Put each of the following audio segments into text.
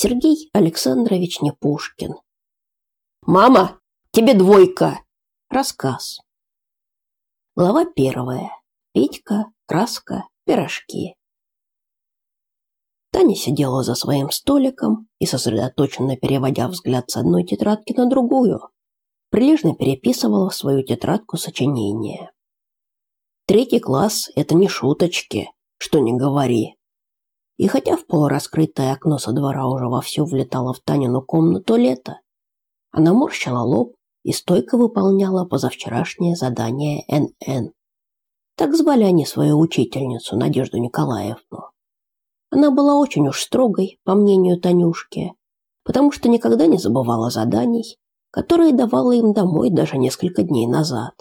Сергей Александрович Непушкин. «Мама, тебе двойка!» Рассказ. Глава первая. Петька, краска, пирожки. Таня сидела за своим столиком и, сосредоточенно переводя взгляд с одной тетрадки на другую, прилежно переписывала в свою тетрадку сочинение. Третий класс – это не шуточки, что не говори. И хотя в полураскрытое окно со двора уже вовсю влетало в Танину комнату лето, она морщила лоб и стойко выполняла позавчерашнее задание НН. Так звали они свою учительницу, Надежду Николаевну. Она была очень уж строгой, по мнению Танюшки, потому что никогда не забывала заданий, которые давала им домой даже несколько дней назад.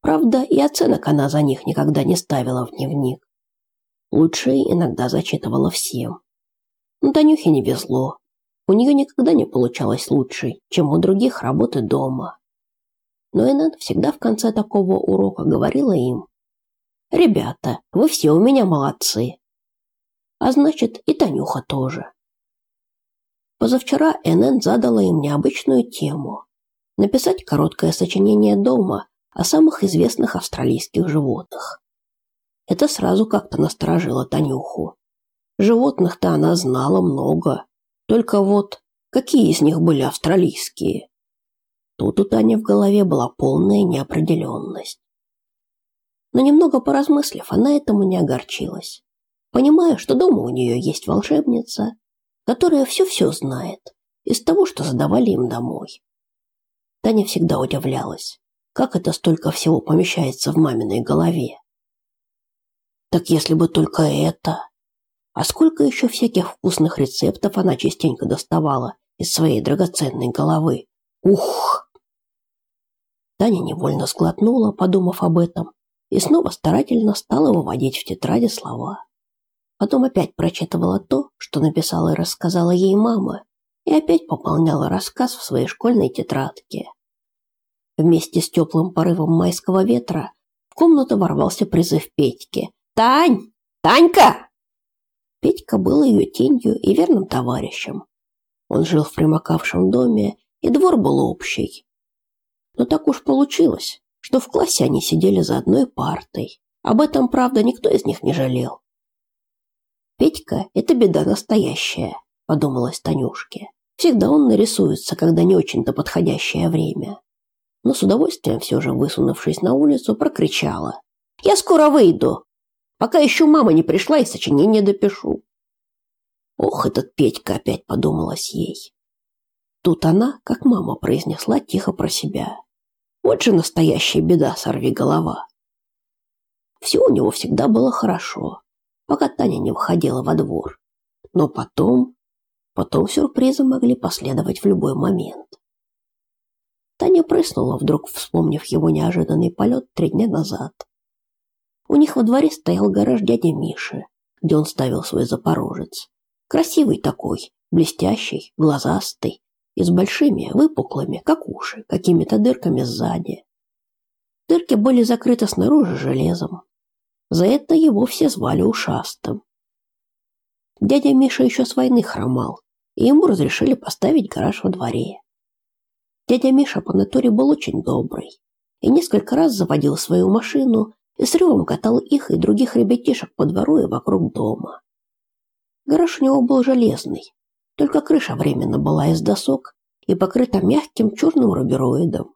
Правда, и оценок она за них никогда не ставила в дневник. Лучшие иногда зачитывала всем. Но Танюхе не везло. У нее никогда не получалось лучше, чем у других работы дома. Но Энн всегда в конце такого урока говорила им, «Ребята, вы все у меня молодцы, а значит и Танюха тоже. Позавчера НН задала им необычную тему – написать короткое сочинение дома о самых известных австралийских животных. Это сразу как-то насторожило Танюху. Животных-то она знала много, только вот какие из них были австралийские? Тут у Тани в голове была полная неопределенность. Но немного поразмыслив, она этому не огорчилась понимая, что дома у нее есть волшебница, которая все-все знает из того, что задавали им домой. Таня всегда удивлялась, как это столько всего помещается в маминой голове. Так если бы только это. А сколько еще всяких вкусных рецептов она частенько доставала из своей драгоценной головы. Ух! Таня невольно сглотнула, подумав об этом, и снова старательно стала выводить в тетради слова. Потом опять прочитывала то, что написала и рассказала ей мама, и опять пополняла рассказ в своей школьной тетрадке. Вместе с теплым порывом майского ветра в комнату ворвался призыв Петьки. «Тань! Танька!» Петька был ее тенью и верным товарищем. Он жил в примыкавшем доме, и двор был общий. Но так уж получилось, что в классе они сидели за одной партой. Об этом, правда, никто из них не жалел. Петька – это беда настоящая, подумалась Танюшке. Всегда он нарисуется, когда не очень-то подходящее время. Но с удовольствием все же, высунувшись на улицу, прокричала. «Я скоро выйду, пока еще мама не пришла и сочинение допишу». Ох, этот Петька опять подумалась ей. Тут она, как мама, произнесла тихо про себя. Вот же настоящая беда, сорви голова. Все у него всегда было хорошо пока Таня не выходила во двор. Но потом... Потом сюрпризы могли последовать в любой момент. Таня прыснула, вдруг вспомнив его неожиданный полет три дня назад. У них во дворе стоял гараж дяди Миши, где он ставил свой запорожец. Красивый такой, блестящий, глазастый и с большими, выпуклыми, как уши, какими-то дырками сзади. Дырки были закрыты снаружи железом, за это его все звали ушастым. Дядя Миша еще с войны хромал, и ему разрешили поставить гараж во дворе. Дядя Миша по натуре был очень добрый и несколько раз заводил свою машину и с ревом катал их и других ребятишек по двору и вокруг дома. Гараж у него был железный, только крыша временно была из досок и покрыта мягким черным рубероидом.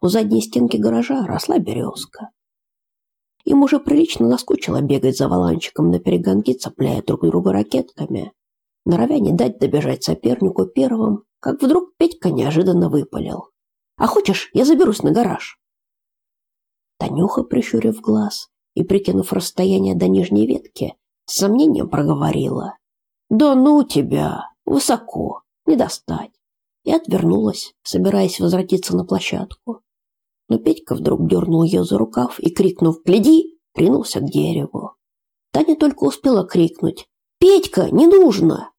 У задней стенки гаража росла березка. Им уже прилично наскучило бегать за валанчиком на перегонки, цепляя друг друга ракетками, норовя не дать добежать сопернику первым, как вдруг Петька неожиданно выпалил. «А хочешь, я заберусь на гараж?» Танюха, прищурив глаз и прикинув расстояние до нижней ветки, с сомнением проговорила. «Да ну тебя! Высоко! Не достать!» И отвернулась, собираясь возвратиться на площадку но Петька вдруг дернул ее за рукав и, крикнув «Гляди!», ринулся к дереву. Таня только успела крикнуть «Петька, не нужно!».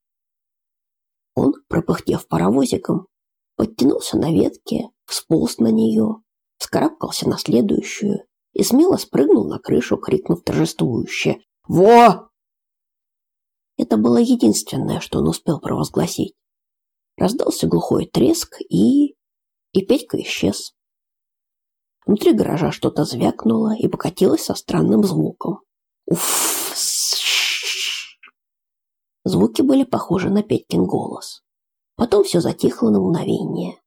Он, пропыхтев паровозиком, подтянулся на ветке, всполз на нее, скарабкался на следующую и смело спрыгнул на крышу, крикнув торжествующе «Во!». Это было единственное, что он успел провозгласить. Раздался глухой треск, и... и Петька исчез. Внутри гаража что-то звякнуло и покатилось со странным звуком. Уф! Звуки были похожи на Петькин голос. Потом все затихло на мгновение.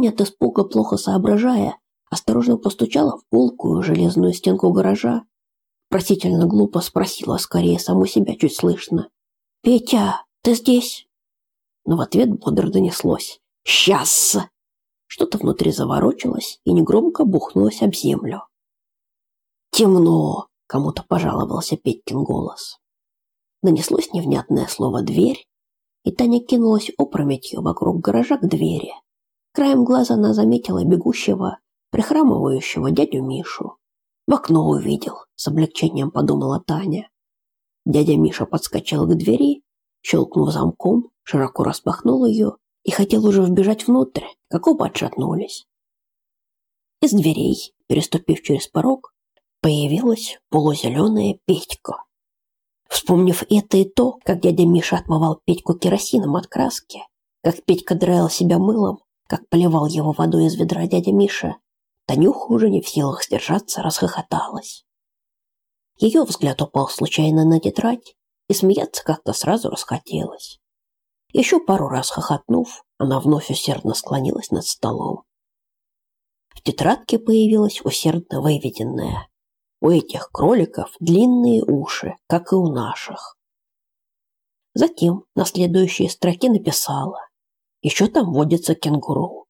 Таня от испуга, плохо соображая, осторожно постучала в полкую железную стенку гаража. Просительно глупо спросила скорее саму себя чуть слышно. «Петя, ты здесь?» Но в ответ бодро донеслось. «Сейчас!» Что-то внутри заворочилось и негромко бухнулось об землю. «Темно!» — кому-то пожаловался Петькин голос. Нанеслось невнятное слово «дверь», и Таня кинулась опрометью вокруг гаража к двери. Краем глаза она заметила бегущего, прихрамывающего дядю Мишу. В окно увидел, с облегчением подумала Таня. Дядя Миша подскочил к двери, щелкнув замком, широко распахнул ее и хотел уже вбежать внутрь, как оба отшатнулись. Из дверей, переступив через порог, появилась полузеленая Петька. Вспомнив это и то, как дядя Миша отмывал Петьку керосином от краски, как Петька драил себя мылом, как поливал его водой из ведра дядя Миша, Танюха уже не в силах сдержаться, расхохоталась. Ее взгляд упал случайно на тетрадь, и смеяться как-то сразу расхотелось. Еще пару раз хохотнув, она вновь усердно склонилась над столом. В тетрадке появилась усердно выведенная у этих кроликов длинные уши, как и у наших. Затем на следующей строке написала «Еще там водится кенгуру».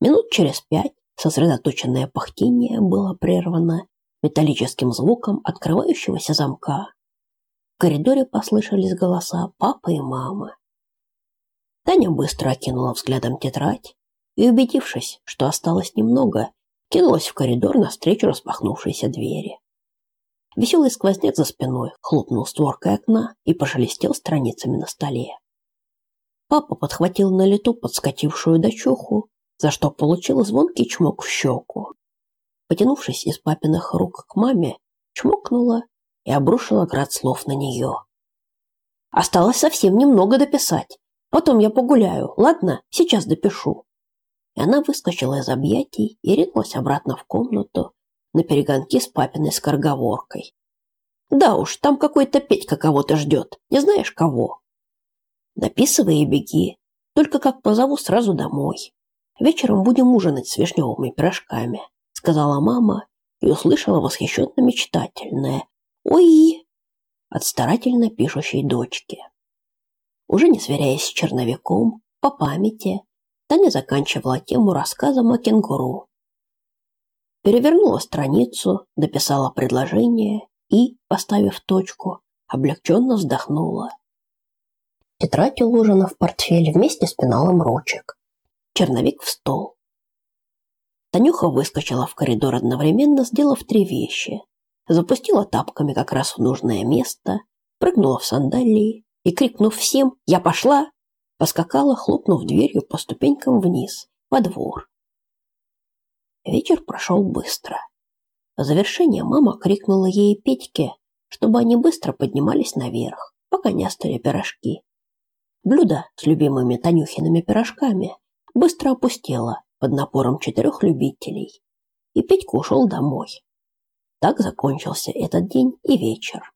Минут через пять сосредоточенное пахтение было прервано металлическим звуком открывающегося замка. В коридоре послышались голоса папы и мамы. Таня быстро окинула взглядом тетрадь и, убедившись, что осталось немного, кинулась в коридор навстречу распахнувшейся двери. Веселый сквозняк за спиной хлопнул створкой окна и пошелестел страницами на столе. Папа подхватил на лету подскочившую дочуху, за что получил звонкий чмок в щеку. Потянувшись из папиных рук к маме, чмокнула и обрушила град слов на нее. «Осталось совсем немного дописать. Потом я погуляю, ладно? Сейчас допишу». И она выскочила из объятий и ринулась обратно в комнату на перегонки с папиной скороговоркой. «Да уж, там какой-то Петька кого-то ждет. Не знаешь кого?» «Дописывай и беги. Только как позову сразу домой. Вечером будем ужинать с вишневыми пирожками», сказала мама и услышала восхищенно-мечтательное «Ой!» от старательно пишущей дочки. Уже не сверяясь с черновиком, по памяти, Таня заканчивала тему рассказом о кенгуру. Перевернула страницу, дописала предложение и, поставив точку, облегченно вздохнула. Тетрадь уложена в портфель вместе с пеналом ручек. Черновик в стол. Танюха выскочила в коридор одновременно, сделав три вещи. Запустила тапками как раз в нужное место, прыгнула в сандалии и, крикнув всем «Я пошла!», поскакала, хлопнув дверью по ступенькам вниз, во двор. Вечер прошел быстро. В завершение мама крикнула ей и Петьке, чтобы они быстро поднимались наверх, пока не остыли пирожки. Блюдо с любимыми Танюхиными пирожками быстро опустело под напором четырех любителей, и Петька ушел домой. Так закончился этот день и вечер.